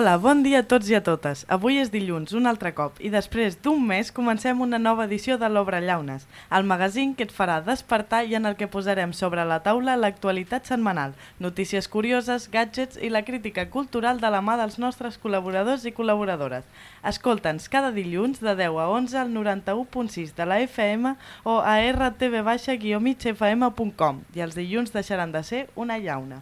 Hola, bon dia a tots i a totes. Avui és dilluns, un altre cop, i després d'un mes comencem una nova edició de l'Obra Llaunes, el magazín que et farà despertar i en el que posarem sobre la taula l'actualitat setmanal, notícies curioses, gadgets i la crítica cultural de la mà dels nostres col·laboradors i col·laboradores. Escolta'ns cada dilluns de 10 a 11 al 91.6 de la FM o a rtv-migfm.com i els dilluns deixaran de ser una llauna.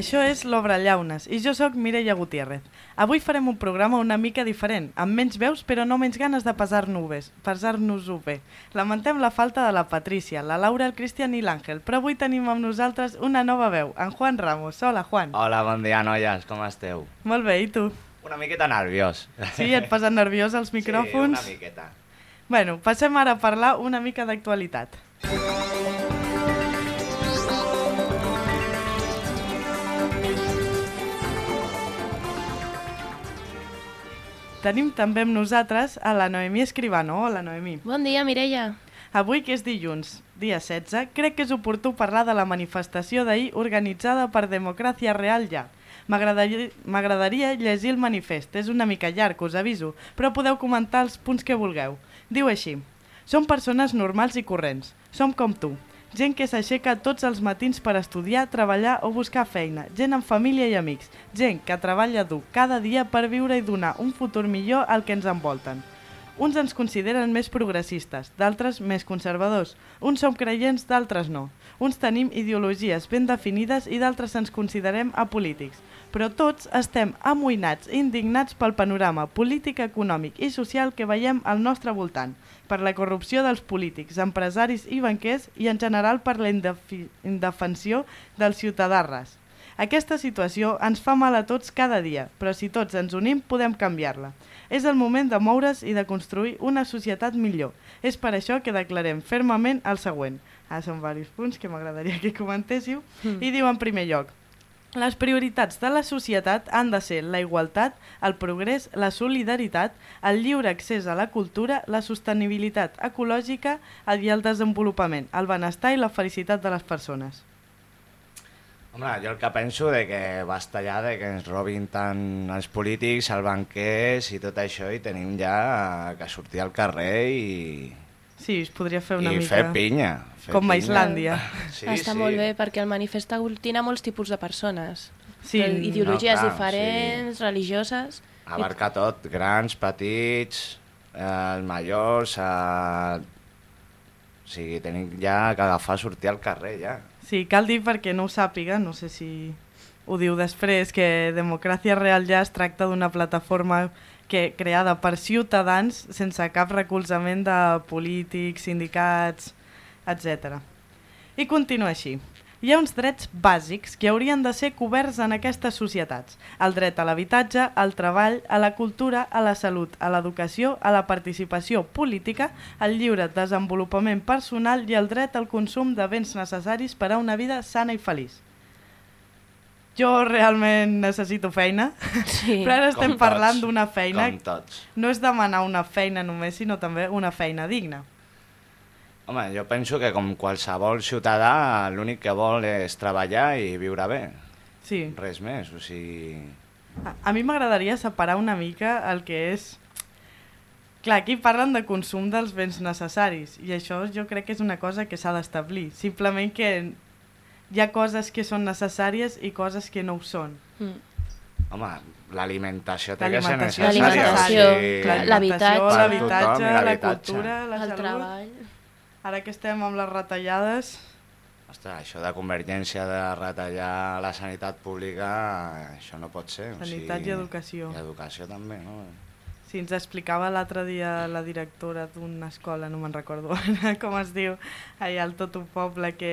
Això és l'Obra Llaunes i jo sóc Mireia Gutiérrez. Avui farem un programa una mica diferent, amb menys veus però no menys ganes de pesar-nos pesar bé. Lamentem la falta de la Patrícia, la Laura, el Cristian i l'Àngel, però avui tenim amb nosaltres una nova veu, en Juan Ramos. Hola, Juan. Hola, bon dia, noies, com esteu? Molt bé, i tu? Una miqueta nerviós. Sí, et posa nerviós els micròfons? Sí, una miqueta. Bueno, passem ara a parlar una mica d'actualitat. Tenim també amb nosaltres a la Noemí Escribano. Hola, Noemí. Bon dia, Mireia. Avui, que és dilluns, dia 16, crec que és oportú parlar de la manifestació d'ahir organitzada per Democràcia Real Ja. M'agradaria llegir el manifest, és una mica llarg, us aviso, però podeu comentar els punts que vulgueu. Diu així, som persones normals i corrents, som com tu, gent que s'aixeca tots els matins per estudiar, treballar o buscar feina, gent amb família i amics, gent que treballa dur cada dia per viure i donar un futur millor al que ens envolten. Uns ens consideren més progressistes, d'altres més conservadors. Uns som creients, d'altres no. Uns tenim ideologies ben definides i d'altres ens considerem apolítics. Però tots estem amoïnats i indignats pel panorama polític, econòmic i social que veiem al nostre voltant – per la corrupció dels polítics, empresaris i banquers i en general per la indefensió dels ciutadans. Aquesta situació ens fa mal a tots cada dia, però si tots ens unim podem canviar-la. És el moment de moure's i de construir una societat millor. És per això que declarem fermament el següent. Ah, són diversos punts que m'agradaria que comentéssiu. Mm. I diu en primer lloc, les prioritats de la societat han de ser la igualtat, el progrés, la solidaritat, el lliure accés a la cultura, la sostenibilitat ecològica i el desenvolupament, el benestar i la felicitat de les persones. Home, jo el que penso de que basta ja de que ens robin tant els polítics, els banquers i tot això i tenim ja que sortir al carrer i, Sí, es podria fer una I mica... fer pinya. Fer Com pinya. a Islàndia. Sí, Està sí. molt bé perquè el manifest aglutina molts tipus de persones. Sí, Ideologies no, clar, diferents, sí. religioses... Abarca tot, grans, petits, eh, els majors... Eh... O sigui, tenim ja que agafar, sortir al carrer, ja. Sí, cal dir perquè no ho sàpiga, no sé si ho diu després, que Democràcia Real ja es tracta d'una plataforma que creada per ciutadans sense cap recolzament de polítics, sindicats, etc. I continua així. Hi ha uns drets bàsics que haurien de ser coberts en aquestes societats. El dret a l'habitatge, al treball, a la cultura, a la salut, a l'educació, a la participació política, al lliure desenvolupament personal i el dret al consum de béns necessaris per a una vida sana i feliç. Jo realment necessito feina, Sí. però ara estem Com parlant d'una feina... No és demanar una feina només, sinó també una feina digna. Home, jo penso que com qualsevol ciutadà l'únic que vol és treballar i viure bé. Sí. Res més, o sigui... A, a mi m'agradaria separar una mica el que és... Clar, aquí parlen de consum dels béns necessaris i això jo crec que és una cosa que s'ha d'establir. Simplement que hi ha coses que són necessàries i coses que no ho són. Mm. Home, l'alimentació té que ser necessària. L'alimentació, L'alimentació, l'habitatge. la cultura, la El salut... treball... Ara que estem amb les retallades... Ostres, això de convergència de retallar la sanitat pública, això no pot ser. Sanitat i educació. I educació també, no? Sí, ens explicava l'altre dia la directora d'una escola, no me'n recordo ara com es diu, allà al tot un poble, que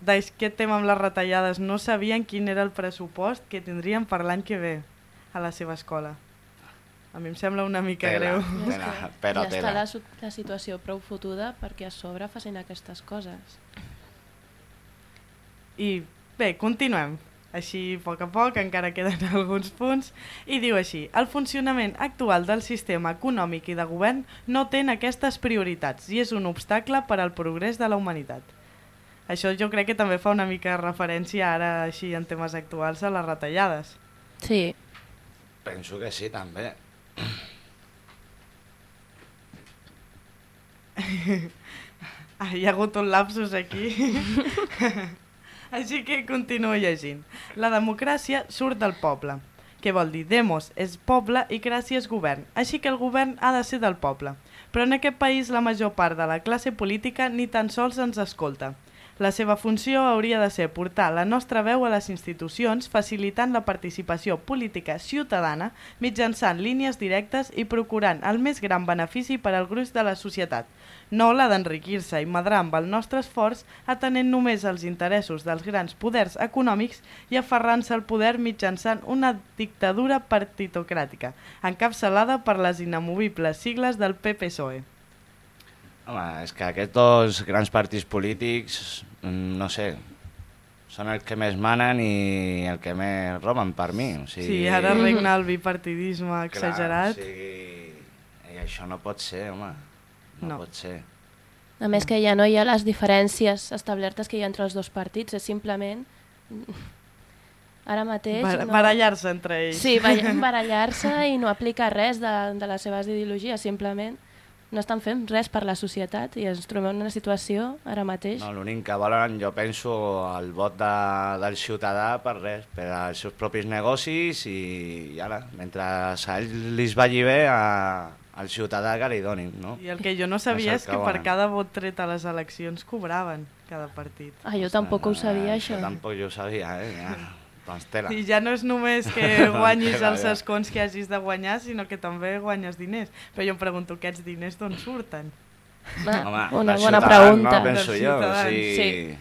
d'aquest tema amb les retallades no sabien quin era el pressupost que tindrien per l'any que ve a la seva escola. A mi em sembla una mica Tela. greu. Tela, però ja està tela. la, su- la situació prou fotuda perquè a sobre facin aquestes coses. I bé, continuem. Així, a poc a poc, encara queden alguns punts. I diu així, el funcionament actual del sistema econòmic i de govern no té aquestes prioritats i és un obstacle per al progrés de la humanitat. Això jo crec que també fa una mica referència ara, així, en temes actuals, a les retallades. Sí, Penso que sí, també. Hi ha hagut un lapsus aquí. Així que continuo llegint. La democràcia surt del poble. Què vol dir? Demos és poble i gràcia és govern. Així que el govern ha de ser del poble. Però en aquest país la major part de la classe política ni tan sols ens escolta. La seva funció hauria de ser portar la nostra veu a les institucions facilitant la participació política ciutadana mitjançant línies directes i procurant el més gran benefici per al gruix de la societat, no la d'enriquir-se i madrar amb el nostre esforç atenent només els interessos dels grans poders econòmics i aferrant-se al poder mitjançant una dictadura partitocràtica, encapçalada per les inamovibles sigles del PPSOE. Home, és que aquests dos grans partits polítics, no sé, són els que més manen i el que més roben per mi. O sigui, Sí, ara regna el bipartidisme clar, exagerat. o sigui, i això no pot ser, home. No, No. pot ser. a més que ja no hi ha les diferències establertes que hi ha entre els dos partits, és simplement ara mateix... Bar no... Barallar-se entre ells. Sí, ba- barallar-se i no aplicar res de, de les seves ideologies, simplement no estan fent res per la societat i ens trobem en una situació ara mateix. No, L'únic que volen, jo penso, el vot de, del ciutadà per res, per als seus propis negocis i, i ara, mentre a ells li vagi bé, a, al ciutadà que li donin, no? I el que jo no sabia És que que per cada vot tret a les eleccions cobraven cada partit. Ah, jo tampoc ho sabia, això. Tampoc jo ho sabia, eh? Ja, doncs tela. I ja no és només que guanyis Tela, els escons que hagis de guanyar, sinó que també guanyes diners. Però jo em pregunto, aquests diners d'on surten? Va, Home, una bona ciutadans, pregunta. No, penso jo, o ciutadans, sigui... sí.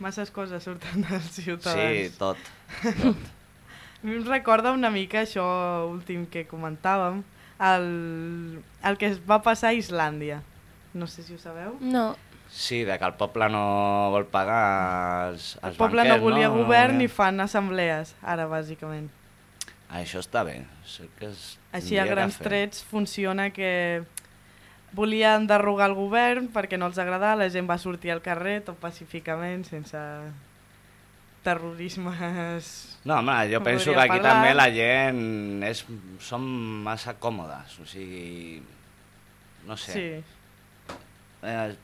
Masses coses surten dels Sí, ciutadans. tot. A mi em recorda una mica això últim que comentàvem, el, el que es va passar a Islàndia. No sé si ho sabeu. No, Sí, de que el poble no vol pagar els, els El poble banquers, no volia no? govern No i fan assemblees, ara, bàsicament. Ah, això està bé. Sé que es Així, a grans fer. trets, funciona que volien derrogar el govern perquè no els agradava, la gent va sortir al carrer tot pacíficament, sense terrorismes... No, home, jo penso que aquí parlar. també la gent és, som massa còmodes, o sigui, no sé, Sí. eh,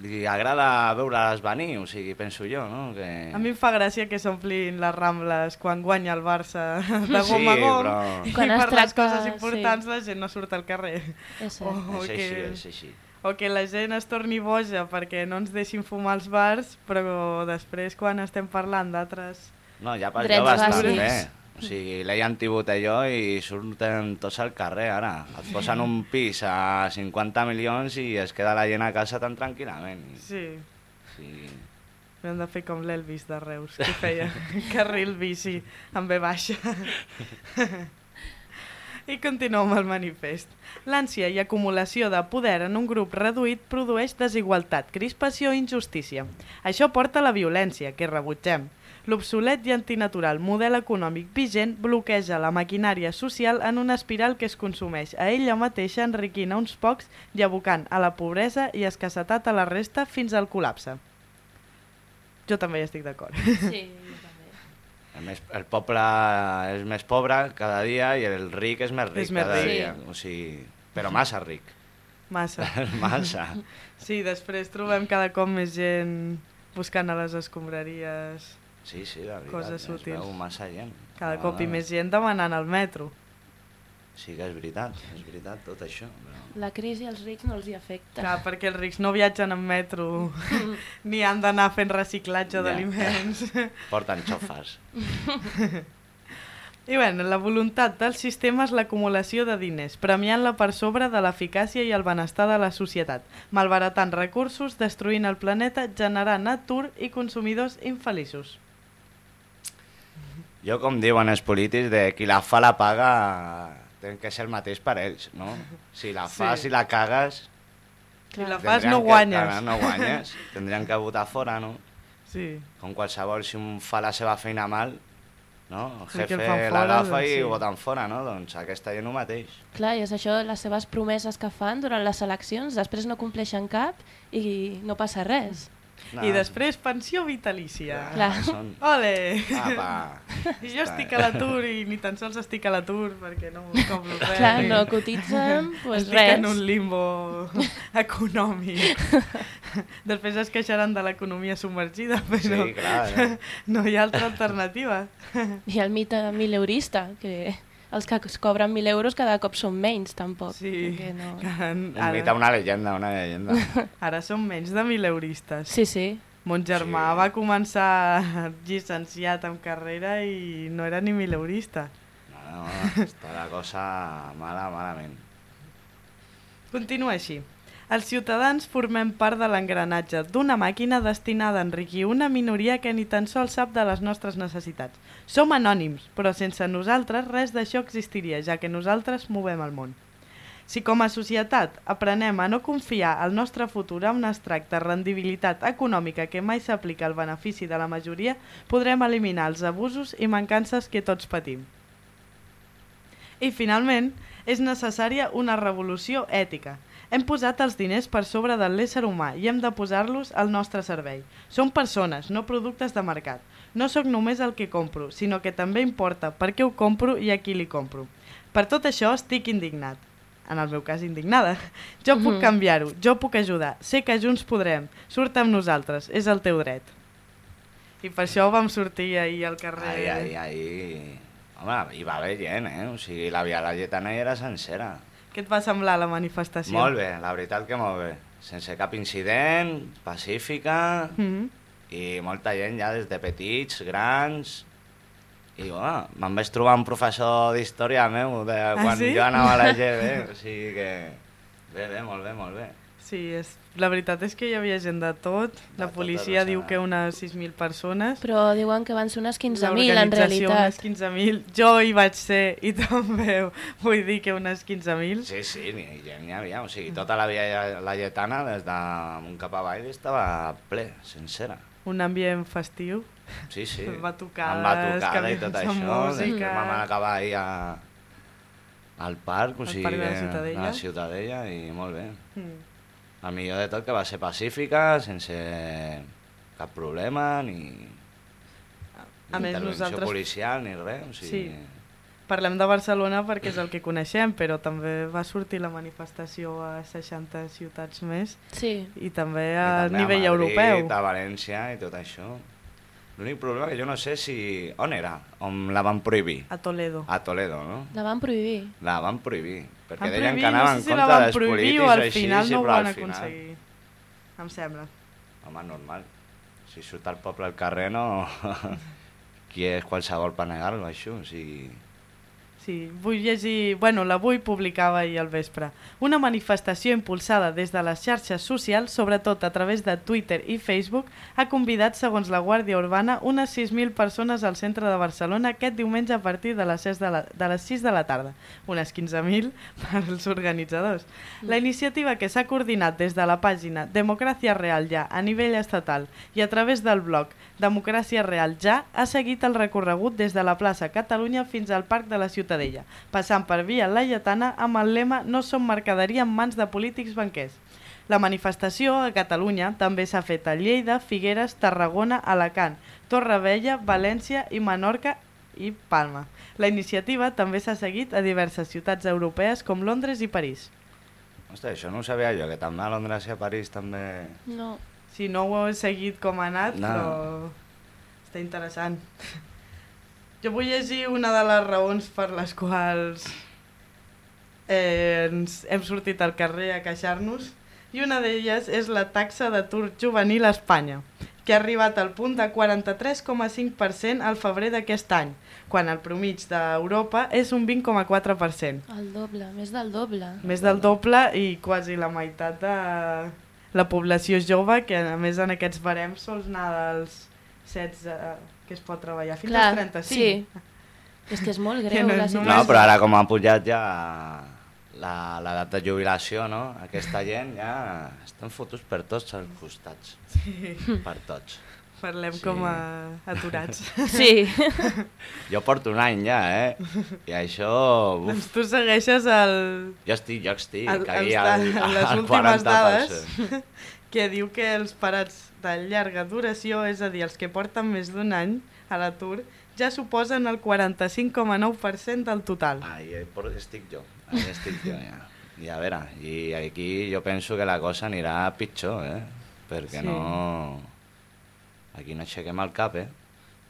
li agrada veure-les venir, o sigui, penso jo, no? Que... A mi em fa gràcia que s'omplin les Rambles quan guanya el Barça de Sí, gom a gom però- i Quan per les tracta- coses importants sí. la gent no surt al carrer. és cert. O és així, que- és així. O que la gent es torni boja perquè no ens deixin fumar als bars, però després quan estem parlant d'altres... No, ja jo bastant bàsics. O sigui, l'he antibotelló i surten tots al carrer ara. Et posen un pis a 50 milions i es queda la gent a casa tan tranquil·lament. Sí, sí. hem de fer com l'Elvis de Reus, que feia carril bici amb B baixa. I continuem amb el manifest. L'ànsia i acumulació de poder en un grup reduït produeix desigualtat, crispació i injustícia. Això porta a la violència, que rebutgem. L'obsolet i antinatural model econòmic vigent bloqueja la maquinària social en una espiral que es consumeix a ella mateixa enriquint a uns pocs i abocant a la pobresa i escassetat a la resta fins al col·lapse. Jo també hi estic d'acord. Sí, jo també. El, més, el poble és més pobre cada dia i el ric és més ric És més cada ric. dia. O sigui, però massa ric. Massa. massa. Sí, després trobem cada cop més gent buscant a les escombraries, Sí, sí, la veritat. Coses es útils. veu massa gent. cada cop i més gent demanant el metro. Sí que és veritat, és veritat tot això. Però... La crisi als rics no els hi afecta. Clar, perquè els rics no viatgen en metro ni han d'anar fent reciclatge Ja. d'aliments. Porten xofes. I bueno, la voluntat del sistema és l'acumulació de diners, premiant-la per sobre de l'eficàcia i el benestar de la societat, malbaratant recursos, destruint el planeta, generant atur i consumidors infeliços. Jo, com diuen els polítics, de qui la fa la paga, té que ser el mateix per ells, no? Si la Sí. fas i la cagues... Si la fas no que- guanyes. clar, no guanyes. Tindrien que votar fora, no? Sí. Com qualsevol, si un fa la seva feina mal, no? El Sí, que jefe l'agafa doncs i sí. voten fora, no? Doncs aquesta gent el mateix. Clar, i és això, les seves promeses que fan durant les eleccions, després no compleixen cap i no passa res. No, I després pensió vitalícia. Clar. Són... Ole! Apa! I jo estic a l'atur i ni tan sols estic a l'atur perquè no cobro res. Clar, i no cotitzen, doncs estic res. en un limbo econòmic. Després es queixaran de l'economia submergida, però Sí, clar. Eh? no hi ha altra alternativa. I el mite mileurista, que els que es cobren 1.000 euros cada cop són menys, tampoc. Sí, perquè No... Un ara, mite, una llegenda, una llegenda. ara són menys de mil euristes. Sí, sí. Mon germà Sí. va començar llicenciat en carrera i no era ni mileurista. No, no, està la cosa mala, malament. Continua així. Els ciutadans formem part de l'engranatge d'una màquina destinada a enriquir una minoria que ni tan sols sap de les nostres necessitats. Som anònims, però sense nosaltres res d'això existiria, ja que nosaltres movem el món. Si com a societat aprenem a no confiar el nostre futur a un extracte rendibilitat econòmica que mai s'aplica al benefici de la majoria, podrem eliminar els abusos i mancances que tots patim. I finalment, és necessària una revolució ètica. Hem posat els diners per sobre de l'ésser humà i hem de posar-los al nostre servei. Som persones, no productes de mercat. No sóc només el que compro, sinó que també importa per què ho compro i a qui li compro. Per tot això estic indignat. En el meu cas, indignada. Jo puc Mhm. canviar-ho, jo puc ajudar. Sé que junts podrem. Surt amb nosaltres, és el teu dret. I per això vam sortir ahir al carrer. Ai, ai, ai. Home, hi va haver gent, eh? O sigui, la Via Laietana hi era sencera. Què et va semblar la manifestació? Molt bé, la veritat que molt bé. Sense cap incident, pacífica, Mm i molta gent ja des de petits, grans... I bueno, me'n vaig trobar un professor d'història meu de quan Ah, sí? jo anava a la GB, o sigui que... Bé, bé, molt bé, molt bé. Sí, és, la veritat és que hi havia gent de tot. La De policia sigui, diu que unes 6.000 persones. Però diuen que van ser unes 15.000 en L'organització, realitat. Unes 15.000. Jo hi vaig ser i també vull dir que unes 15.000. Sí, sí, n'hi havia. O sigui, tota la Via Laietana, des d'amunt cap avall, estava ple, sencera. Un ambient festiu. Sí, sí. Va tocar Em va tocar i tot això. música. Després vam acabar ahir a, al parc, o sigui, parc de la Ciutadella. a la Ciutadella, i molt bé. Mm. El millor de tot que va ser pacífica, sense cap problema, ni, A ni més, intervenció nosaltres- policial, ni res. O sigui, Sí. Parlem de Barcelona perquè és el que coneixem, però també va sortir la manifestació a 60 ciutats més Sí. i també I a també nivell a Madrid, europeu. a València i tot això. L'únic problema que jo no sé si... On era? On la van prohibir? A Toledo. A Toledo, no? La van prohibir. La van prohibir. Perquè Van deien prohibir, que anava no en sé si la contra dels polítics o al així, final sí, no ho van al final- aconseguir. Em sembla. Home, normal. Si surt al poble al carrer, no... Qui és qualsevol per negar-lo, això? O sigui... Sí, vull llegir... Bueno, l'avui publicava ahir al vespre. Una manifestació impulsada des de les xarxes socials, sobretot a través de Twitter i Facebook, ha convidat, segons la Guàrdia Urbana, unes 6.000 persones al centre de Barcelona aquest diumenge a partir de les 6 de la, de les 6 de la tarda. Unes 15.000 per als organitzadors. La iniciativa que s'ha coordinat des de la pàgina Democràcia Real Ja a nivell estatal i a través del blog Democràcia Real Ja ha seguit el recorregut des de la plaça Catalunya fins al Parc de la Ciutadella, passant per Via Laietana amb el lema No som mercaderia en mans de polítics banquers. La manifestació a Catalunya també s'ha fet a Lleida, Figueres, Tarragona, Alacant, Torrevella, València i Menorca i Palma. La iniciativa també s'ha seguit a diverses ciutats europees com Londres i París. Ostres, això no ho sabia jo, que també a Londres i a París també... No. Si no ho he seguit com ha anat, No. però està interessant. Jo vull llegir una de les raons per les quals eh, ens hem sortit al carrer a queixar-nos i una d'elles és la taxa d'atur juvenil a Espanya, que ha arribat al punt de 43,5% al febrer d'aquest any, quan el promig d'Europa és un 20,4%. El doble, més del doble. Més del doble i quasi la meitat de la població jove, que a més en aquests barems sols anar dels 16 que es pot treballar fins Clar, als 35. sí. És que és molt greu no la és situació. No, però ara com ha pujat ja la- l'edat de jubilació, no? Aquesta gent ja estan fotos per tots els costats. Sí. Per tots. Parlem Sí. com a aturats. Sí, Jo porto un any ja, eh? I això... Uf, doncs tu segueixes el, jo estic, jo estic. el, aquí al, les al últimes 40%. dades que diu que els parats de llarga duració, és a dir, els que porten més d'un any a l'atur, ja suposen el 45,9% del total. Ahí por- estic jo, ahí estic jo ja. I a veure, i aquí jo penso que la cosa anirà pitjor, eh? Perquè Sí. no... Aquí no aixequem el cap, eh?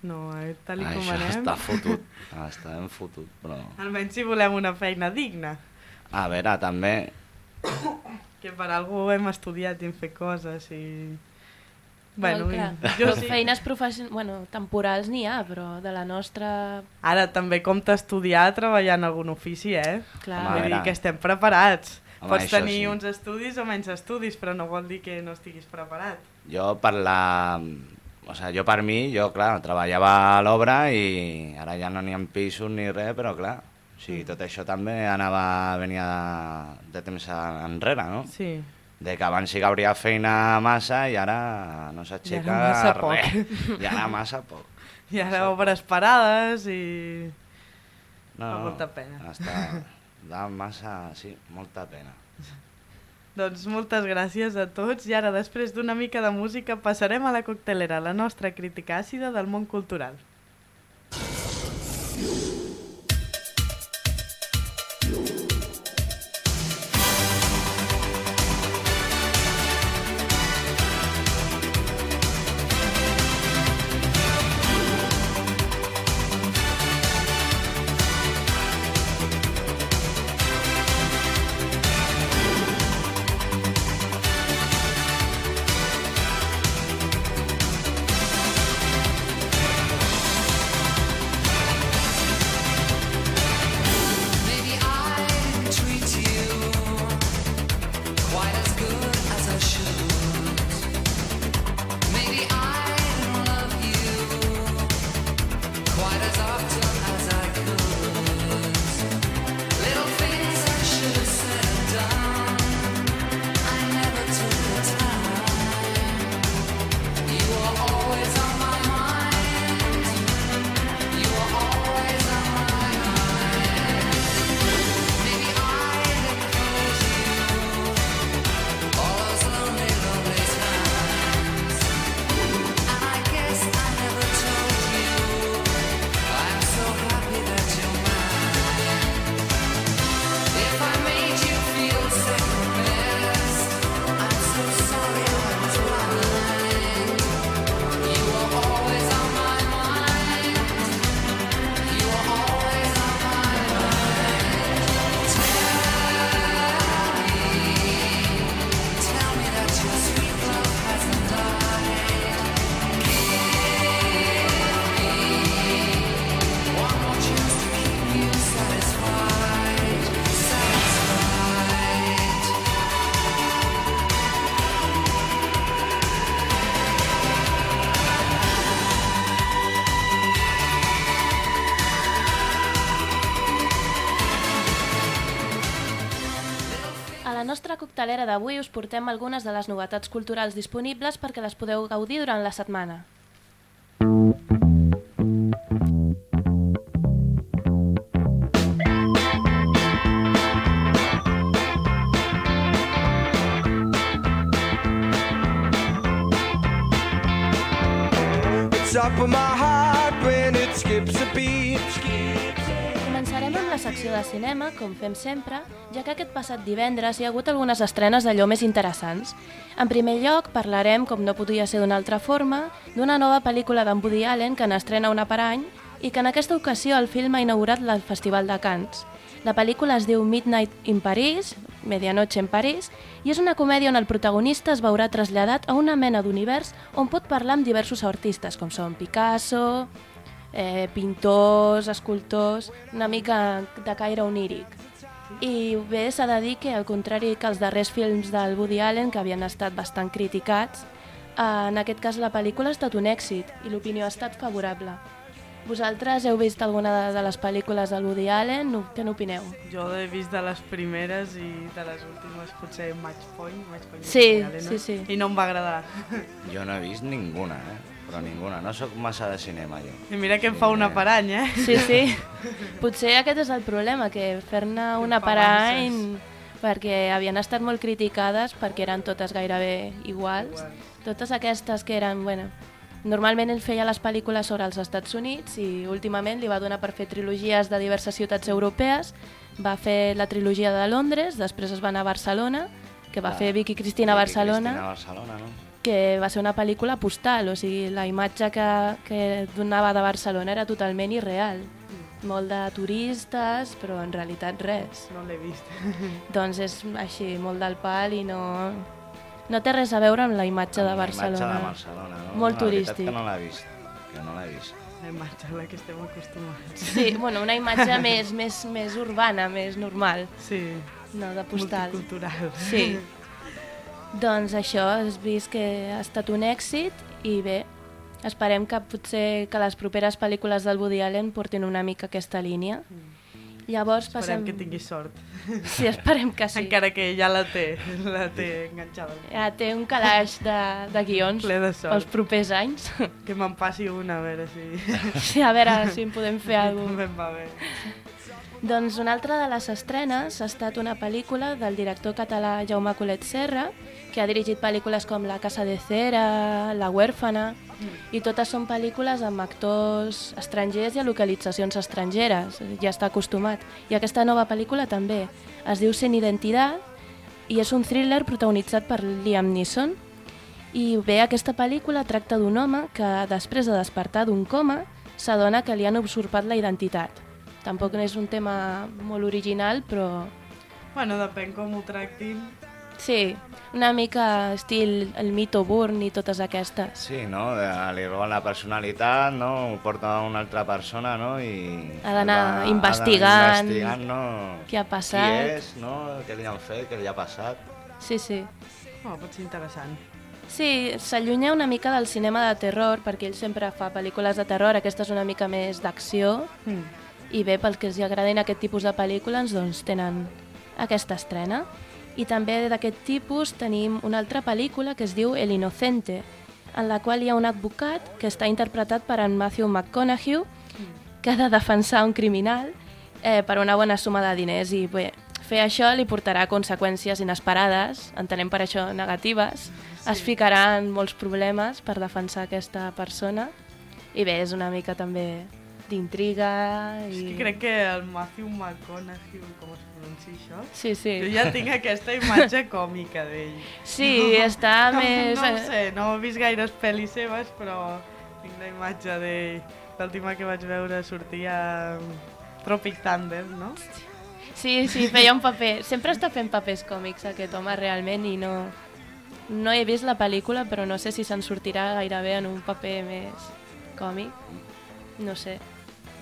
No, eh, tal i com Això anem. està fotut, està ben fotut, però... Almenys si volem una feina digna. A veure, també, Que per algú hem estudiat i hem fet coses i... Bueno, jo sí. feines profession... bueno, temporals n'hi ha, però de la nostra... Ara també compta estudiar treballar en algun ofici, eh? Clar, Home, Vull dir que estem preparats. Home, Pots tenir sí. uns estudis o menys estudis, però no vol dir que no estiguis preparat. jo per la... O sigui, jo per mi, jo, clar, treballava a l'obra i ara ja no n'hi ha pisos ni res, però clar. Sigui, tot això també anava, venia de, de temps enrere, no? Sí. De que abans sí que hauria feina massa i ara no s'aixeca I ara massa poc. res. I ara massa poc. I ara obres parades i... No, no, molta pena. Està, da massa, sí, molta pena. Doncs moltes gràcies a tots i ara després d'una mica de música passarem a la coctelera, la nostra crítica àcida del món cultural. Maybe coctelera d'avui us portem algunes de les novetats culturals disponibles perquè les podeu gaudir durant la setmana. It's up in my heart when it skips a beat. La secció de cinema, com fem sempre, ja que aquest passat divendres hi ha hagut algunes estrenes d'allò més interessants. En primer lloc, parlarem, com no podia ser d'una altra forma, d'una nova pel·lícula d'en Woody Allen que n'estrena una per any i que en aquesta ocasió el film ha inaugurat el Festival de Cannes. La pel·lícula es diu Midnight in Paris, Medianoche en París, i és una comèdia on el protagonista es veurà traslladat a una mena d'univers on pot parlar amb diversos artistes, com són Picasso, eh, pintors, escultors, una mica de caire oníric. I bé, s'ha de dir que, al contrari que els darrers films del Woody Allen, que havien estat bastant criticats, eh, en aquest cas la pel·lícula ha estat un èxit i l'opinió ha estat favorable. Vosaltres heu vist alguna de, de les pel·lícules del Woody Allen? No, què n'opineu? Jo he vist de les primeres i de les últimes potser Match Point. Match Point Sí, Allen, sí, sí. I no em va agradar. Jo no he vist ninguna, eh? Però ninguna. No sóc massa de cinema, jo. I mira que em fa una per any, eh? Sí, sí. Potser aquest és el problema, que fer-ne una per any perquè havien estat molt criticades perquè eren totes gairebé iguals. Totes aquestes que eren, bueno, normalment ell feia les pel·lícules sobre els Estats Units i últimament li va donar per fer trilogies de diverses ciutats europees. Va fer la trilogia de Londres, després es va anar a Barcelona, que va Ah, fer Vicky Cristina a Vicky Barcelona Cristina a Barcelona, no? Que va ser una pel·lícula postal, o sigui, la imatge que, que donava de Barcelona era totalment irreal. Molt de turistes, però en realitat res. No l'he vist. Doncs és així, molt del pal i no, no té res a veure amb la imatge de Amb la Barcelona. Imatge de Barcelona, no? Molt la veritat turístic. que no l'he vist. Que no l'he vist. La imatge a la que estem acostumats. Sí, bueno, una imatge més, més, més urbana, més normal, Sí, no de postal. multicultural. Sí. Doncs això, has vist que ha estat un èxit i bé, esperem que potser que les properes pel·lícules del Woody Allen portin una mica aquesta línia. Llavors Esperem passem... que tingui sort. Sí, esperem que sí. Encara que ja la té, la té enganxada. Ja té un calaix de, de guions Ple de sort. pels propers anys. Que me'n passi una, a veure si... Sí, a veure si en podem fer alguna bé. Doncs una altra de les estrenes ha estat una pel·lícula del director català Jaume Colet Serra, que ha dirigit pel·lícules com La casa de cera, La huérfana, i totes són pel·lícules amb actors estrangers i a localitzacions estrangeres, ja està acostumat. I aquesta nova pel·lícula també. Es diu Sin Identitat i és un thriller protagonitzat per Liam Neeson. I bé, aquesta pel·lícula tracta d'un home que, després de despertar d'un coma, s'adona que li han usurpat la identitat. Tampoc no és un tema molt original, però Bueno, depèn com ho tractin. Sí, una mica estil el mito Burn i totes aquestes. Sí, no? De- Li roben la personalitat, no? Ho porta a una altra persona, no? I... Ha d'anar ha d'anar investigant investigant, no? què ha passat. Qui és, no? Què li han fet, què li ha passat. Sí, sí. Oh, pot ser interessant. Sí, s'allunya una mica del cinema de terror, perquè ell sempre fa pel·lícules de terror, aquesta és una mica més d'acció, Mm. i bé, pel que els agradin aquest tipus de pel·lícules, doncs tenen aquesta estrena. I també d'aquest tipus tenim una altra pel·lícula que es diu El Inocente, en la qual hi ha un advocat que està interpretat per en Matthew McConaughey, que ha de defensar un criminal eh, per una bona suma de diners. I bé, fer això li portarà conseqüències inesperades, entenem per això negatives, sí. es ficarà en molts problemes per defensar aquesta persona. I bé, és una mica també d'intriga i... És que crec que el Matthew McConaughey, com es pronuncia això? Sí, sí. Jo ja tinc aquesta imatge còmica d'ell. Sí, està més... No, no ho sé, no he vist gaires pel·lis seves, però tinc la imatge d'ell. L'última que vaig veure sortia Tropic Thunder, no? Sí, sí, feia un paper... Sempre està fent papers còmics aquest home realment i no... No he vist la pel·lícula, però no sé si se'n sortirà gairebé en un paper més còmic. No sé.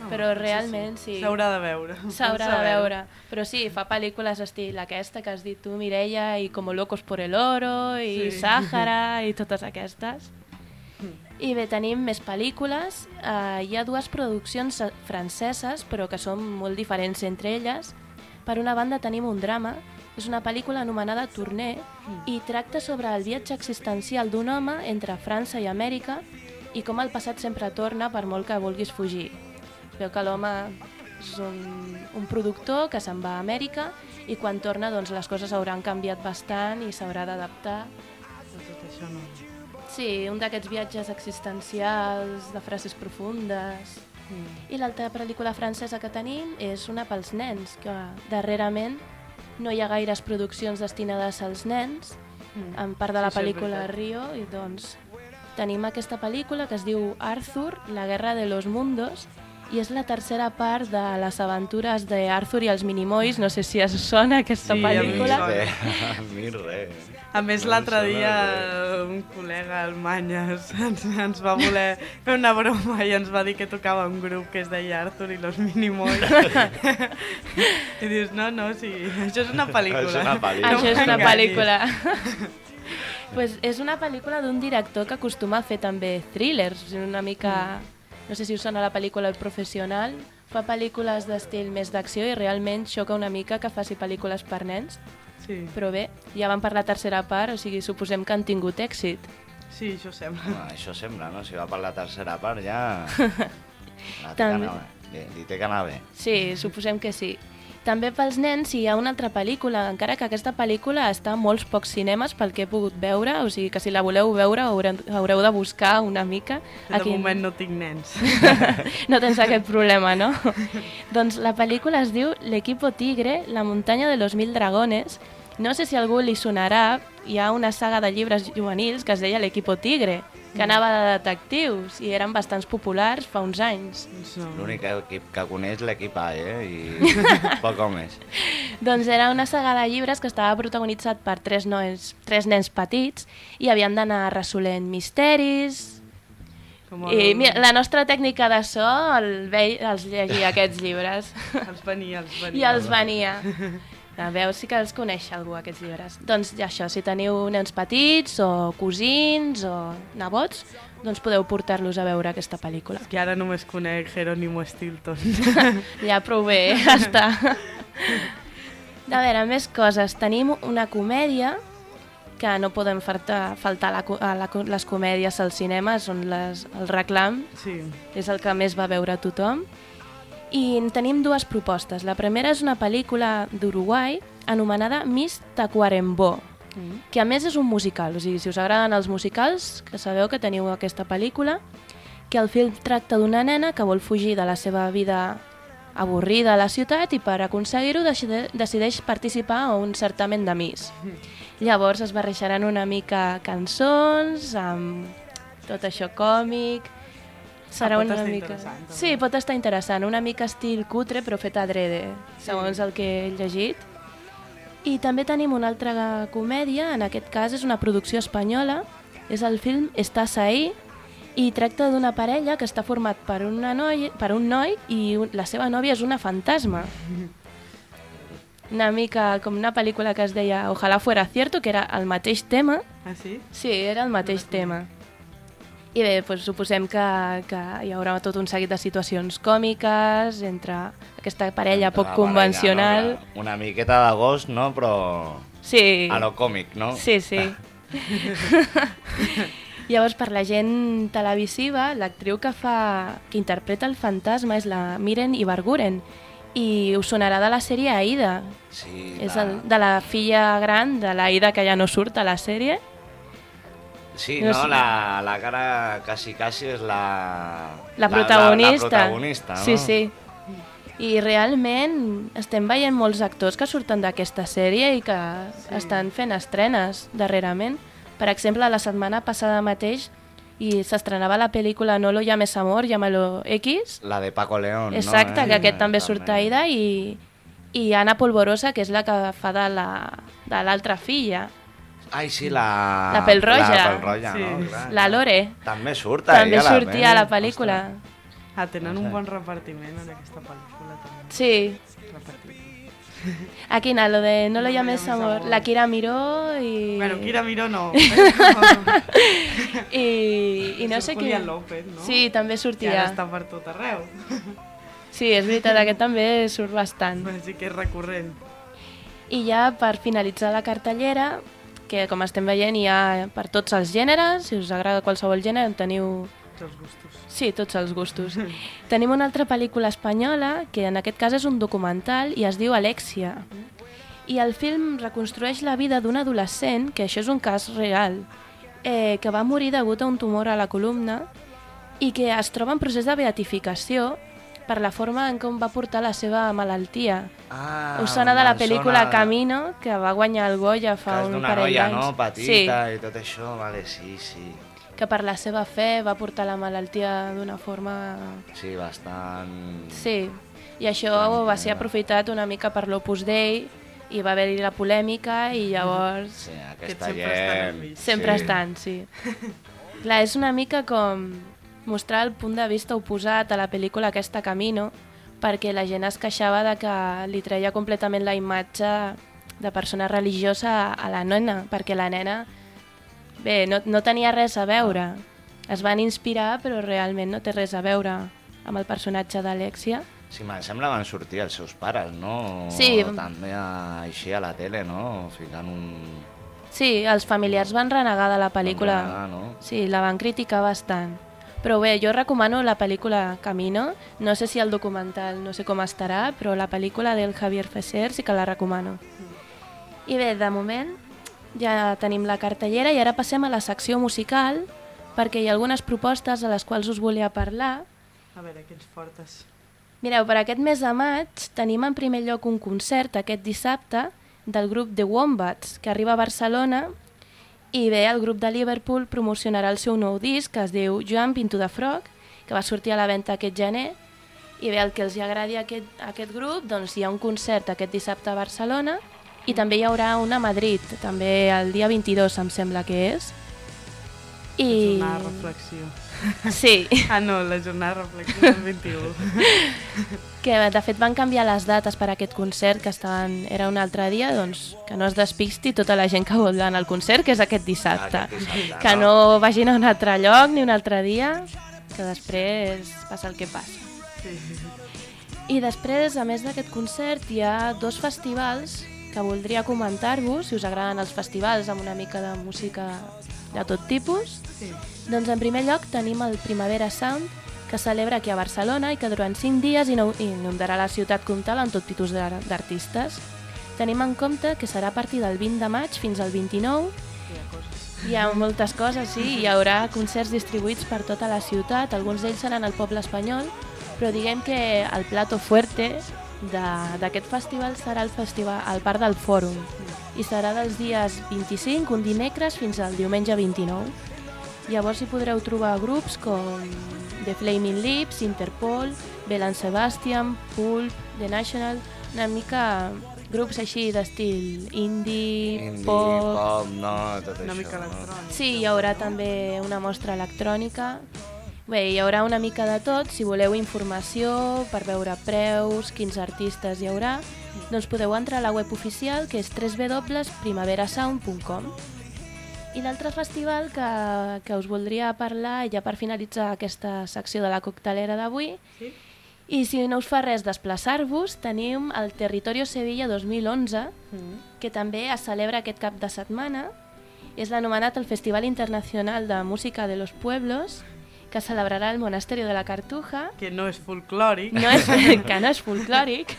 No, Però realment, sí. S'haurà de veure. S'haurà de veure. Però sí, fa pel·lícules estil aquesta que has dit tu, Mireia, i Como locos por el oro, i Sí. Sàhara, i totes aquestes. I bé, tenim més pel·lícules. Uh, hi ha dues produccions franceses, però que són molt diferents entre elles. Per una banda tenim un drama, és una pel·lícula anomenada Tourné, i tracta sobre el viatge existencial d'un home entre França i Amèrica i com el passat sempre torna per molt que vulguis fugir. Veu que l'home és un, un productor que se'n va a Amèrica i quan torna doncs, les coses hauran canviat bastant i s'haurà d'adaptar. Tot això no. Sí, un d'aquests viatges existencials, de frases profundes... I l'altra pel·lícula francesa que tenim és una pels nens, que darrerament no hi ha gaires produccions destinades als nens, en part de la Sí, sí, pel·lícula veritat. Rio, i doncs tenim aquesta pel·lícula que es diu Arthur, la guerra de los mundos, i és la tercera part de les aventures d'Arthur i els Minimois, no sé si es sona aquesta Sí, pel·lícula. Res, a mi res. A més, No l'altre dia res. un col·lega Almanyes ens, ens va voler fer una broma i ens va dir que tocava un grup que es deia Arthur i los Minimoys. I dius, no, no, sí, això és una pel·lícula. És una pel·lícula. Això és una pel·lícula. pues és una pel·lícula d'un director que acostuma a fer també thrillers, una mica no sé si us sona la pel·lícula El Professional, fa pel·lícules d'estil més d'acció i realment xoca una mica que faci pel·lícules per nens, Sí, però bé, ja van per la tercera part, o sigui, suposem que han tingut èxit. sí, això sembla. Home, això sembla, no? Si va per la tercera part ja... La té que També. anar bé. Li, li té que anar bé. Sí, suposem que sí. També pels nens hi ha una altra pel·lícula, encara que aquesta pel·lícula està a molts pocs cinemes pel que he pogut veure, o sigui que si la voleu veure haureu, haureu de buscar una mica. De moment no tinc nens. no tens aquest problema, no? doncs la pel·lícula es diu L'equipo tigre, la muntanya de los mil dragones. No sé si algú li sonarà, hi ha una saga de llibres juvenils que es deia L'equipo tigre, que anava de detectius i eren bastants populars fa uns anys. L'únic equip que coneix l'equip A, eh? I poc o més. Doncs era una saga de llibres que estava protagonitzat per tres, nois, tres nens petits i havien d'anar resolent misteris... Com I mira, la nostra tècnica de so el vei, els llegia aquests llibres. Els venia, els venia. I els venia. A veure si que els coneix algú, aquests llibres. Doncs ja això, si teniu nens petits o cosins o nebots, doncs podeu portar-los a veure aquesta pel·lícula. Que ara només conec Jerónimo Stilton. Ja prou bé, ja està. A veure, més coses. Tenim una comèdia que no podem faltar, faltar la, la, les comèdies al cinema, són les, el reclam, sí. és el que més va veure tothom. I en tenim dues propostes. La primera és una pel·lícula d'Uruguai anomenada Miss Tacuarembó, Mm. que a més és un musical. O sigui, si us agraden els musicals, que sabeu que teniu aquesta pel·lícula, que el film tracta d'una nena que vol fugir de la seva vida avorrida a la ciutat i per aconseguir-ho decide- decideix participar a un certamen de Miss. Llavors es barreixaran una mica cançons, amb tot això còmic... Serà Ah, una mica... Sí, pot estar interessant, una mica estil cutre però fet adrede, segons el que he llegit. I també tenim una altra comèdia, en aquest cas és una producció espanyola, és el film Estàs ahí, i tracta d'una parella que està format per, una noi, per un noi i un, la seva nòvia és una fantasma. Una mica com una pel·lícula que es deia Ojalá fuera cierto, que era el mateix tema, Ah, sí? Sí, era el mateix tema. I bé, doncs, suposem que, que hi haurà tot un seguit de situacions còmiques entre aquesta parella Entre poc convencional. no? Una miqueta d'agost, no? Però Sí, a lo còmic, no? sí, sí. Llavors, per la gent televisiva, l'actriu que fa que interpreta el fantasma és la Miren Ibarguren i us sonarà de la sèrie Aida. Sí, És la- el, de la filla gran de l'Aida que ja no surt a la sèrie. Sí, No no, la, la cara quasi quasi és la... La protagonista. La, la protagonista, no? Sí, sí. I realment estem veient molts actors que surten d'aquesta sèrie i que sí. estan fent estrenes darrerament. Per exemple, la setmana passada mateix i s'estrenava la pel·lícula No lo llames amor, llámalo X. La de Paco León, Exacte, no? que aquest també surt a Aida i, i Anna Polvorosa, que és la que fa de la- de l'altra filla, Ai, sí, la... La pèl roja. La pèl roja, Sí. no? Clar. la Lore. També surt a També ella, sortia a la pel·lícula. Ah, tenen un bon repartiment en aquesta pel·lícula també. Sí, Repartit. a quina, lo de No lo No lo llames amor. amor. La Kira Miró i... Bueno, Kira Miró no. I, i no sé qui... Julián López, no? Sí, també que ara sortia. està per tot arreu. Sí, és veritat, aquest també surt bastant. Bueno, sí que és recurrent. I ja per finalitzar la cartellera, que com estem veient hi ha per tots els gèneres, si us agrada qualsevol gènere en teniu... Tots gustos. Sí, tots els gustos. Tenim una altra pel·lícula espanyola, que en aquest cas és un documental i es diu Alexia. I el film reconstrueix la vida d'un adolescent, que això és un cas real, eh, que va morir degut a un tumor a la columna i que es troba en procés de beatificació per la forma en com va portar la seva malaltia. Ah, Us sona de la pel·lícula sona Camino, que va guanyar el Goya Que fa és un d'una parell noia, d'anys. no? Petita i tot això, vale, sí, sí. que per la seva fe va portar la malaltia d'una forma... Sí, bastant... Sí, i això Una va ser aprofitat una mica per l'Opus Dei i va haver-hi la polèmica i llavors Sí, Que aquesta sempre estan gent... sempre sí. estan, sí. Clar, és una mica com mostrar el punt de vista oposat a la pel·lícula aquesta Camino perquè la gent es queixava de que li treia completament la imatge de persona religiosa a la nena, perquè la nena, bé, no, no tenia res a veure. es van inspirar però realment no té res a veure amb el personatge d'Alexia. Sí, me sembla van sortir els seus pares, no? Sí. També a, així a la tele, no? Ficant un... Sí, els familiars van renegar de la pel·lícula. Van renegar, no? Sí, la van criticar bastant. Però bé, jo recomano la pel·lícula Camino. No sé si el documental no sé com estarà, però la pel·lícula del Javier Fesser sí que la recomano. I bé, de moment ja tenim la cartellera i ara passem a la secció musical perquè hi ha algunes propostes a les quals us volia parlar. A veure, quins fortes. Mireu, per aquest mes de maig tenim en primer lloc un concert aquest dissabte del grup The Wombats, que arriba a Barcelona i bé, el grup de Liverpool promocionarà el seu nou disc que es diu Jump into the Frog, que va sortir a la venda aquest gener i bé, el que els agradi a aquest, a aquest grup, doncs hi ha un concert aquest dissabte a Barcelona i també hi haurà un a Madrid, també el dia 22 em sembla que és. I... I... Jornada de reflexió. Sí, Ah, no, la jornada de reflexió del 21. que de fet van canviar les dates per a aquest concert, que estaven, era un altre dia, doncs que no es despisti tota la gent que vol anar al concert, que és aquest dissabte. Aquest dissabte, que no? no vagin a un altre lloc ni un altre dia, que després passa el que passa. I després, a més d'aquest concert, hi ha dos festivals que voldria comentar-vos, si us agraden els festivals amb una mica de música de tot tipus. Sí. Doncs en primer lloc tenim el Primavera Sound, que celebra aquí a Barcelona i que durant 5 dies inu- inundarà la ciutat comtal amb tot tipus d'ar- d'artistes. Tenim en compte que serà a partir del 20 de maig fins al 29. Hi ha moltes coses, sí, hi haurà concerts distribuïts per tota la ciutat, alguns d'ells seran al poble espanyol, però diguem que el plato fuerte d'aquest festival serà el, festival, al Parc del Fòrum i serà dels dies 25, un dimecres, fins al diumenge 29. Llavors hi podreu trobar grups com The Flaming Lips, Interpol, Belan Sebastian, Pulp, The National, una mica grups així d'estil indie, Indie, pop... pop, no, tot Una això. mica no? electrònic. Sí, hi haurà també una mostra electrònica. Bé, hi haurà una mica de tot. Si voleu informació per veure preus, quins artistes hi haurà, doncs podeu entrar a la web oficial que és www.primaverasound.com i l'altre festival que, que us voldria parlar, ja per finalitzar aquesta secció de la coctelera d'avui, Sí? i si no us fa res desplaçar-vos, tenim el Territorio Sevilla 2011, Mm. que també es celebra aquest cap de setmana. És l'anomenat el Festival Internacional de Música de los Pueblos, que celebrarà al Monasterio de la Cartuja. Que no és folclòric. No és, que no és folclòric,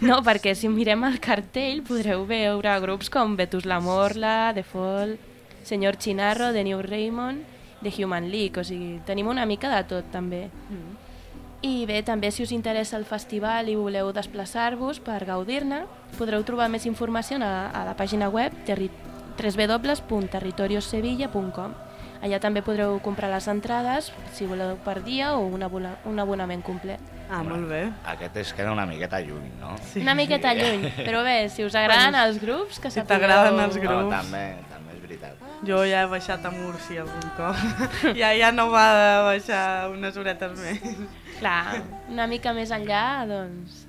no, perquè si mirem el cartell podreu veure grups com Betus la Morla, The Fall, Senyor Chinarro, The New Raymond, The Human League, o sigui, tenim una mica de tot també. Mm. I bé, també si us interessa el festival i voleu desplaçar-vos per gaudir-ne, podreu trobar més informació a, a la pàgina web terri www.territoriosevilla.com Allà també podreu comprar les entrades, si voleu per dia o un, abona un abonament complet. Ah, molt bé. Aquest es queda una miqueta lluny, no? Sí. Una miqueta lluny, però bé, si us agraden Bueno, els grups, que si t'agraden els No, grups. també, també és veritat. Jo ja he baixat a Múrcia algun cop. ja, ja no va de baixar unes horetes més. Clar, una mica més enllà, doncs...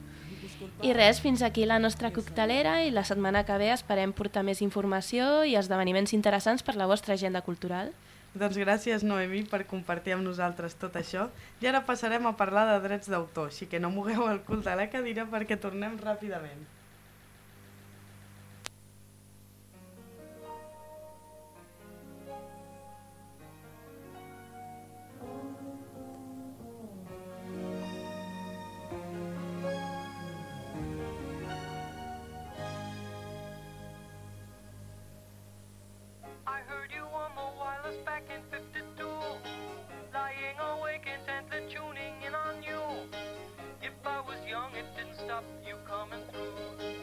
I res, fins aquí la nostra coctelera i la setmana que ve esperem portar més informació i esdeveniments interessants per la vostra agenda cultural. Doncs gràcies, Noemi, per compartir amb nosaltres tot això. I ara passarem a parlar de drets d'autor, així que no mogueu el cul de la cadira perquè tornem ràpidament. Intently tuning in on you. If I was young, it didn't stop you coming through.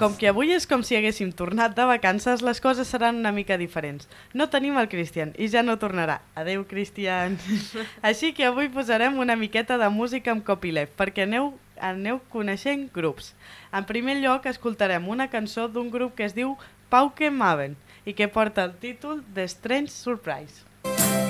Com que avui és com si haguéssim tornat de vacances, les coses seran una mica diferents. No tenim el Cristian i ja no tornarà. Adeu, Cristian. Així que avui posarem una miqueta de música amb copyleft perquè aneu, aneu coneixent grups. En primer lloc, escoltarem una cançó d'un grup que es diu Pauke Maven i que porta el títol The Strange Surprise. Música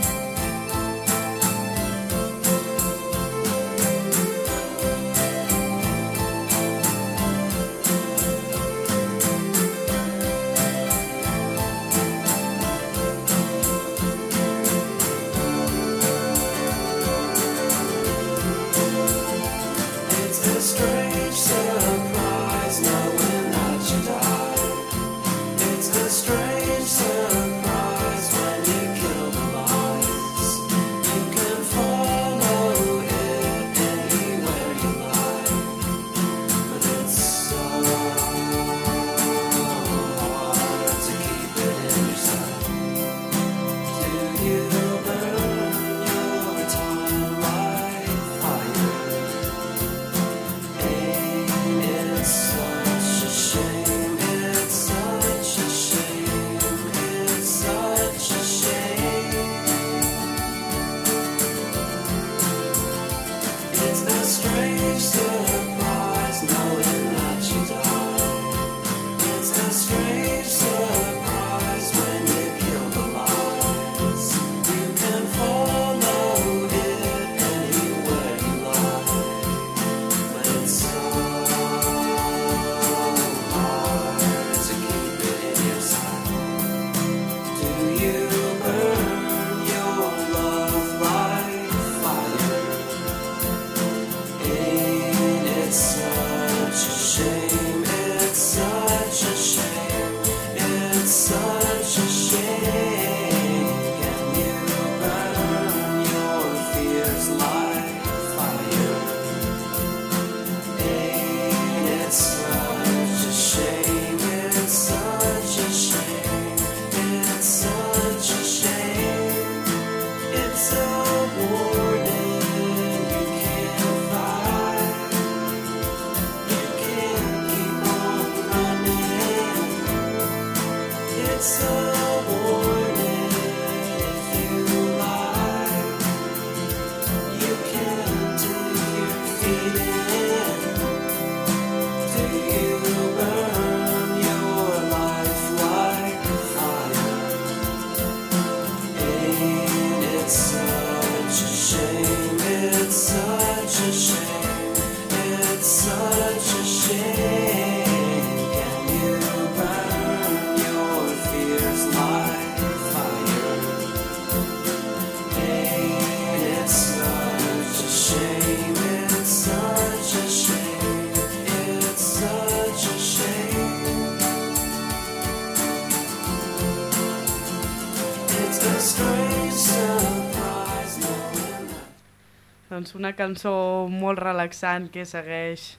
una cançó molt relaxant que segueix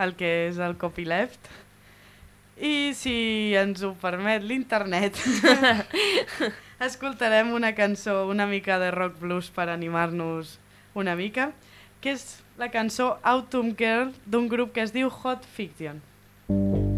el que és el copyleft. I si ens ho permet l'internet, escoltarem una cançó, una mica de rock blues per animar-nos una mica, que és la cançó Autumn Girl d'un grup que es diu Hot Fiction. Mm.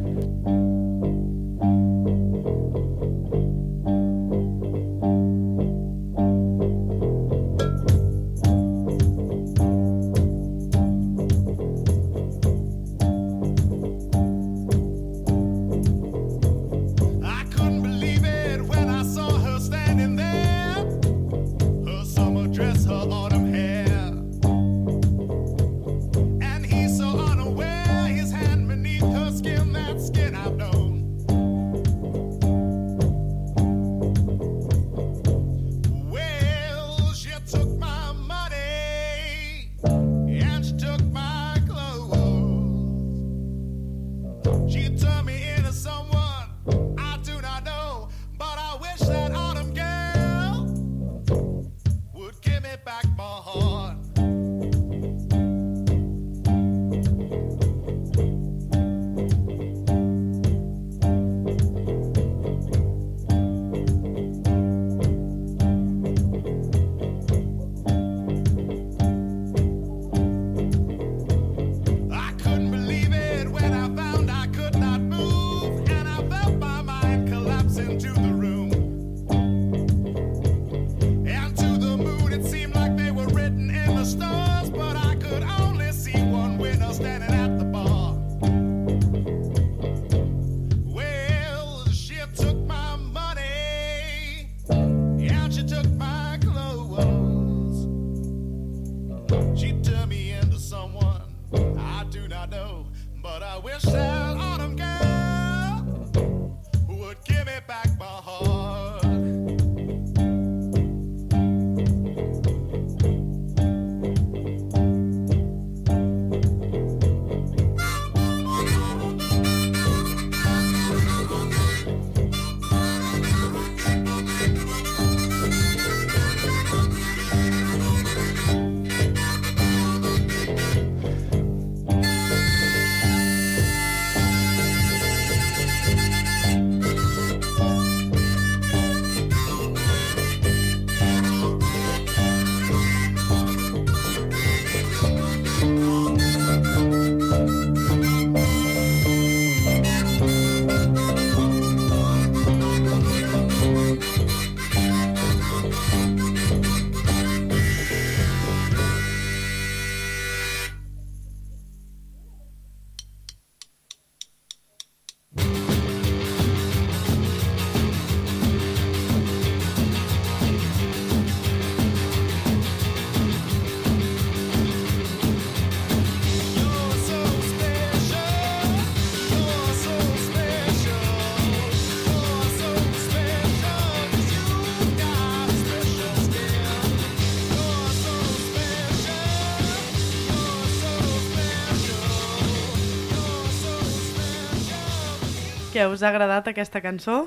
Què, us ha agradat aquesta cançó?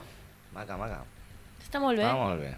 Maca, maca. Està molt bé. Va molt bé.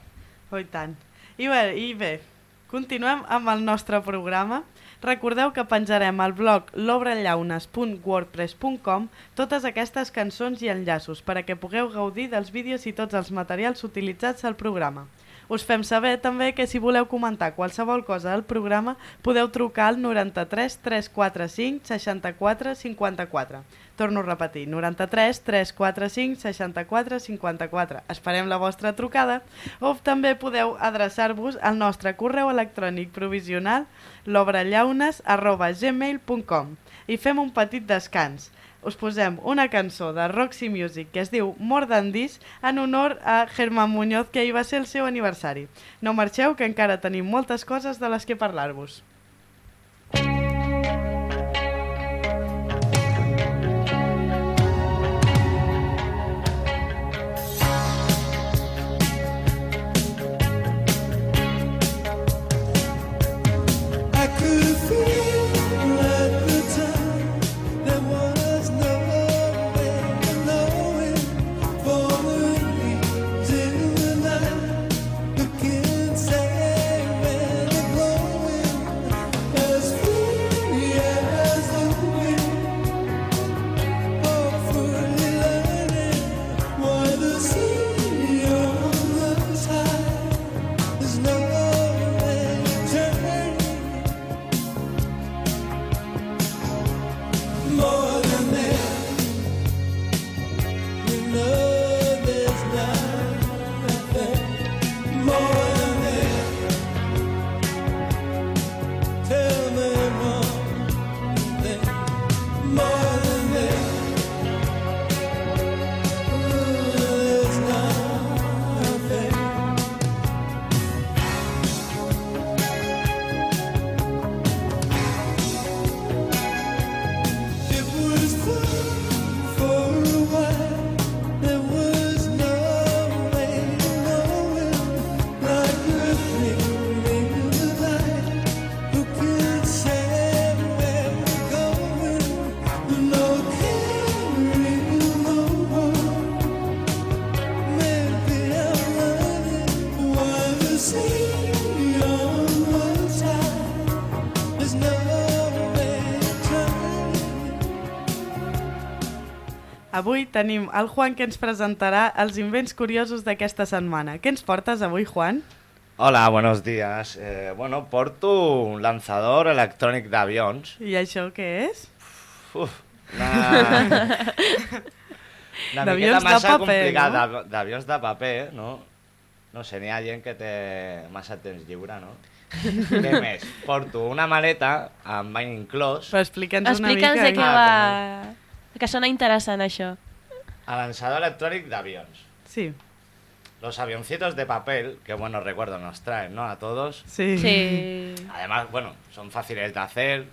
Oh, i tant. I bé, i bé, continuem amb el nostre programa. Recordeu que penjarem al blog lobrellaunes.wordpress.com totes aquestes cançons i enllaços per a que pugueu gaudir dels vídeos i tots els materials utilitzats al programa. Us fem saber també que si voleu comentar qualsevol cosa del programa podeu trucar al 93 345 64 54. Torno a repetir, 93 345 64 54. Esperem la vostra trucada o també podeu adreçar-vos al nostre correu electrònic provisional lobrellaunes arroba gmail.com i fem un petit descans. Us posem una cançó de Roxy Music que es diu More en honor a Germán Muñoz que ahir va ser el seu aniversari. No marxeu que encara tenim moltes coses de les que parlar-vos. Avui tenim el Juan que ens presentarà els invents curiosos d'aquesta setmana. Què ens portes avui, Juan? Hola, buenos días. Eh, bueno, porto un lanzador electrònic d'avions. I això què és? Uf, una... una miqueta de massa paper, complicada. no? D'avions de paper, no? No sé, n'hi ha gent que té massa temps lliure, no? Què més? Porto una maleta amb bany inclòs, Però explica'ns una Explica'ns mica. de què va... Que sona interessant, això. a lanzador electrónico de avions. Sí, Los avioncitos de papel, que bueno, recuerdo, nos traen, ¿no? A todos. sí. Sí. Además, bueno, son fáciles de hacer,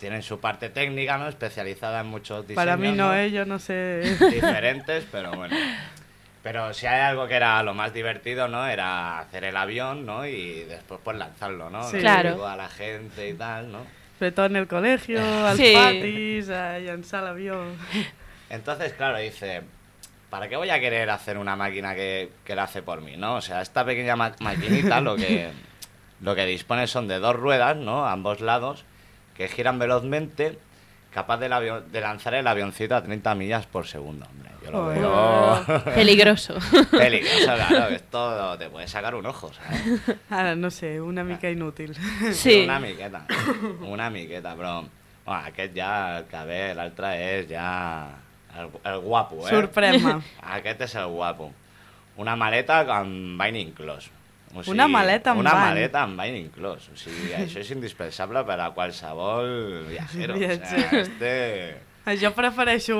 tienen su parte técnica, ¿no? Especializada en muchos diseños. Para mí no, eh, yo no sé. diferentes, pero bueno. Pero si hay algo que era lo más divertido, ¿no? Era hacer el avión, ¿no? Y después pues lanzarlo, ¿no? Sí. Claro. A la gente y tal, ¿no? Sobre todo en el colegio, als Sí. patis, a llançar l'avió. Entonces, claro, dice, ¿para qué voy a querer hacer una máquina que, que la hace por mí, no? O sea, esta pequeña ma- maquinita lo que, lo que dispone son de dos ruedas, ¿no? A ambos lados, que giran velozmente, capaz de lanzar el avioncito a 30 millas por segundo, hombre. Yo lo veo Peligroso. peligroso, claro, esto te puede sacar un ojo, ¿sabes? Ara, no sé, una mica inútil. Sí. Una miqueta, una miqueta, però... Bueno, aquest ja, el que ve, l'altre és ja el, el guapo, eh? Sorprèn-me. Aquest és el guapo. Una maleta amb bany inclòs. O Una maleta amb una bany. maleta amb bany inclòs. O sigui, això és indispensable per a qualsevol viajero. O sigui, este... Jo prefereixo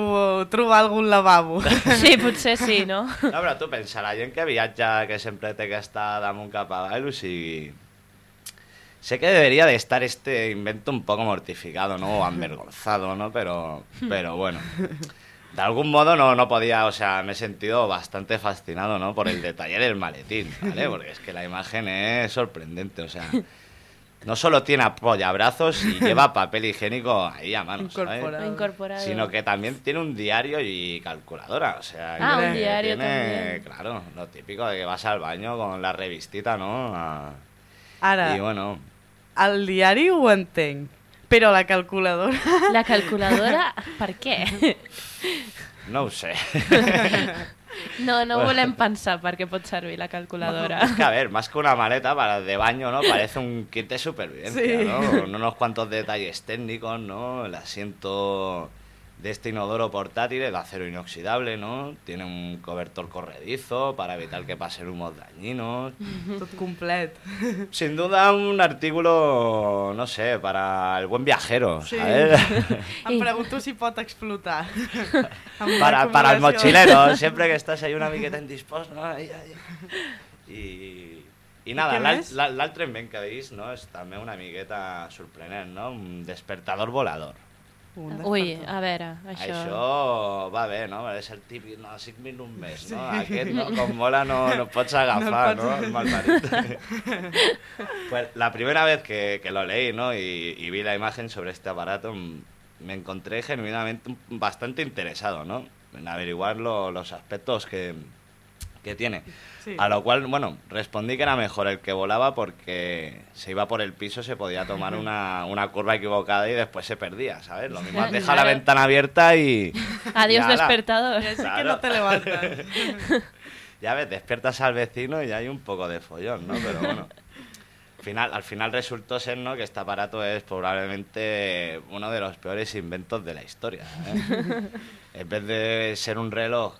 trobar algun lavabo. Sí, potser sí, no? No, però tu pensa, la gent que viatja, que sempre té que estar damunt cap avall, o sigui... Sé que debería de estar este invento un poco mortificado, ¿no? O avergonzado, ¿no? Pero, pero bueno. De algún modo no, no podía, o sea, me he sentido bastante fascinado, ¿no? Por el detalle del maletín, ¿vale? Porque es que la imagen es sorprendente, o sea... no solo tiene apoyabrazos y lleva papel higiénico ahí a mano, ¿sabes? Incorporado. Sino que también tiene un diario y calculadora, o sea... Ah, un diario tiene, también. Claro, lo típico de que vas al baño con la revistita, ¿no? A- Ara, Y bueno, el diari ho entenc, però la calculadora... La calculadora, per què? no ho sé. No, no volem pensar per què pot servir la calculadora. Es que, a ver, más que una maleta para de baño, ¿no? Parece un kit de supervivencia, Sí. ¿no? Unos cuantos detalles técnicos, ¿no? El asiento de este inodoro portátil, el acero inoxidable, ¿no? Tiene un cobertor corredizo para evitar que pasen humos dañinos. Tot complet. Sin duda un artículo, no sé, para el buen viajero, Sí. ¿sabes? Em pregunto si pot explotar. Para, para el mochilero, siempre que estás ahí una miqueta indispost, no? Ahí, ahí. I, i nada, l'altre invent que veus no, és també una miqueta sorprenent, no? Un despertador volador. Un Ui, a veure, això... Això va bé, no? És el típic, no, 5 minuts més, no? Aquest, no, com vola no, no pots agafar, No no? el pots- pues la primera vez que, que lo leí, ¿no? Y, y vi la imagen sobre este aparato, mm, me encontré genuinamente bastante interesado, ¿no? En averiguar lo- los aspectos que, que tiene. Sí. A lo cual, bueno, respondí que era mejor el que volaba porque se iba por el piso, se podía tomar una, una curva equivocada y después se perdía, ¿sabes? Lo mismo deja la ventana abierta y... Adiós, y despertador. Así que Claro. no te levantas. Ya ves, despiertas al vecino y hay un poco de follón, ¿no? Pero bueno. Final, al final resultó ser ¿no? que este aparato es probablemente uno de los peores inventos de la historia. ¿eh? en vez de ser un reloj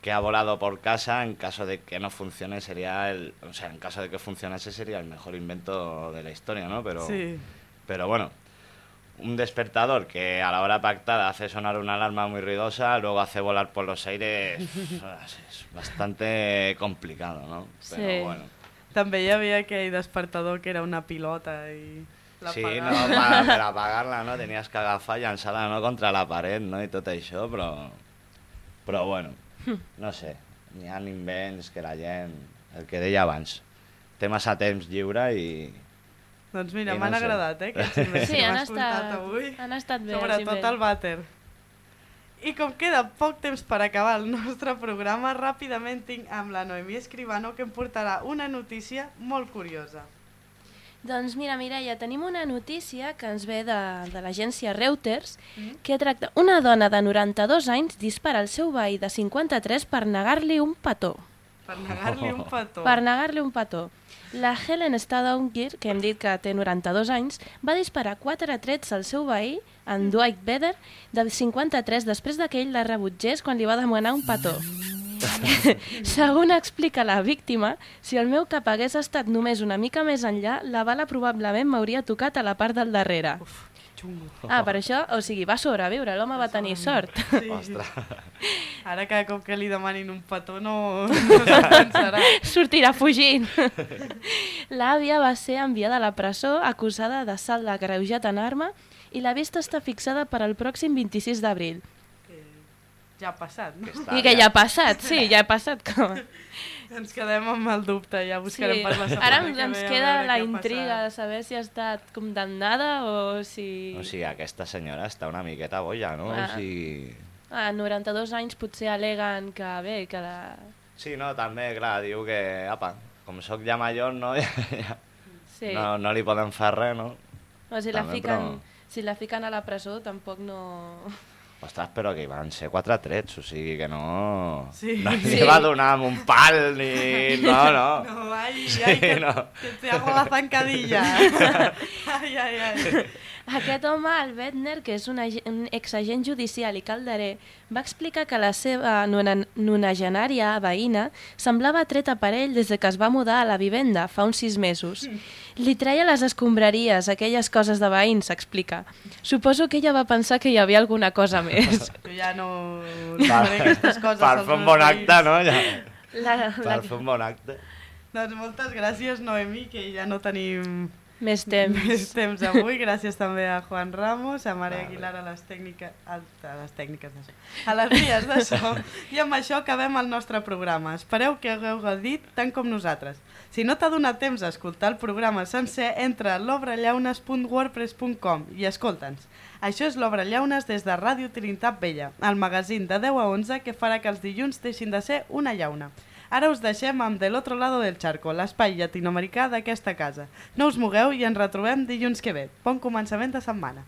que ha volado por casa, en caso de que no funcione sería el... O sea, en caso de que funcionase sería el mejor invento de la historia, ¿no? Pero, Sí. pero bueno, un despertador que a la hora pactada hace sonar una alarma muy ruidosa, luego hace volar por los aires, es bastante complicado, ¿no? Pero Sí. bueno. També hi havia aquell despertador que era una pilota i la Sí, no, para, per apagar-la, no? Tenies que agafar llançar-la no, contra la paret, no? I tot això, però... Però bueno, no sé. N'hi ha invents que la gent... El que deia abans. Té massa temps lliure i... Doncs mira, no m'han sé. agradat, eh, aquests invents Sí, que han m'has contat estat, avui. han estat bé. Sobretot el vàter. I com queda poc temps per acabar el nostre programa, ràpidament tinc amb la Noemí Escribano que em portarà una notícia molt curiosa. Doncs mira, Mireia, tenim una notícia que ens ve de, de l'agència Reuters que tracta una dona de 92 anys dispara al seu veí de 53 per negar-li un petó. Per negar-li un petó. Per negar-li un petó. La Helen Stadongir, que hem dit que té 92 anys, va disparar quatre trets al seu veí, en Dwight Vedder, de 53, després de que ell la rebutgés quan li va demanar un petó. Segons explica la víctima, si el meu cap hagués estat només una mica més enllà, la bala probablement m'hauria tocat a la part del darrere. Xungo. Ah, per això, o sigui, va sobreviure, l'home va tenir sort. Sí. Ostres. Ara cada cop que li demanin un petó no, no se'n pensarà. Sortirà fugint. L'àvia va ser enviada a la presó acusada d'assalt de greujat en arma i la vista està fixada per al pròxim 26 d'abril. Que ja ha passat, no? Està I que ja ha passat, sí, ja ha passat. Com... Ens quedem amb el dubte, ja buscarem per la setmana Ara que ens ve a queda la intriga de saber si ha estat condemnada o si... O sigui, aquesta senyora està una miqueta boia, no? Ah. O sigui... A 92 anys potser aleguen que bé, que la... Sí, no, també, clar, diu que, apa, com sóc ja major, no, ja, ja, Sí. no, no li poden fer res, no? o si la, també, fiquen, però- si la fiquen a la presó tampoc no... Ostres, però que hi van ser quatre trets, o sigui que no... Sí. No li Sí. va donar amb un pal, ni... No, no. No, ai, ai, que, no. que te hago la zancadilla. ai, ai, ai. Aquest home, el Bettner, que és un, ag- un exagent judicial i calderer, va explicar que la seva nona- nonagenària veïna semblava treta per ell des de que es va mudar a la vivenda fa uns sis mesos. Li treia les escombraries, aquelles coses de veïns, explica. Suposo que ella va pensar que hi havia alguna cosa més. Jo ja no, no faré aquestes coses. per fer un bon acte, no? Ja. La, la, Per fer un bon acte. Doncs moltes gràcies, Noemi, que ja no tenim Més temps. Més temps avui, gràcies també a Juan Ramos, a Maria Aguilar a les tècniques, a, a les tècniques de so, a les vies de so, i amb això acabem el nostre programa. Espereu que hagueu gaudit tant com nosaltres. Si no t'ha donat temps a escoltar el programa sencer, entra a l'obrellaunes.wordpress.com i escolta'ns. Això és l'Obra Llaunes des de Ràdio Trinitat Vella, el magazín de 10 a 11 que farà que els dilluns deixin de ser una llauna. Ara us deixem amb De l'Otro Lado del Charco, l'espai llatinoamericà d'aquesta casa. No us mogueu i ens retrobem dilluns que ve. Bon començament de setmana.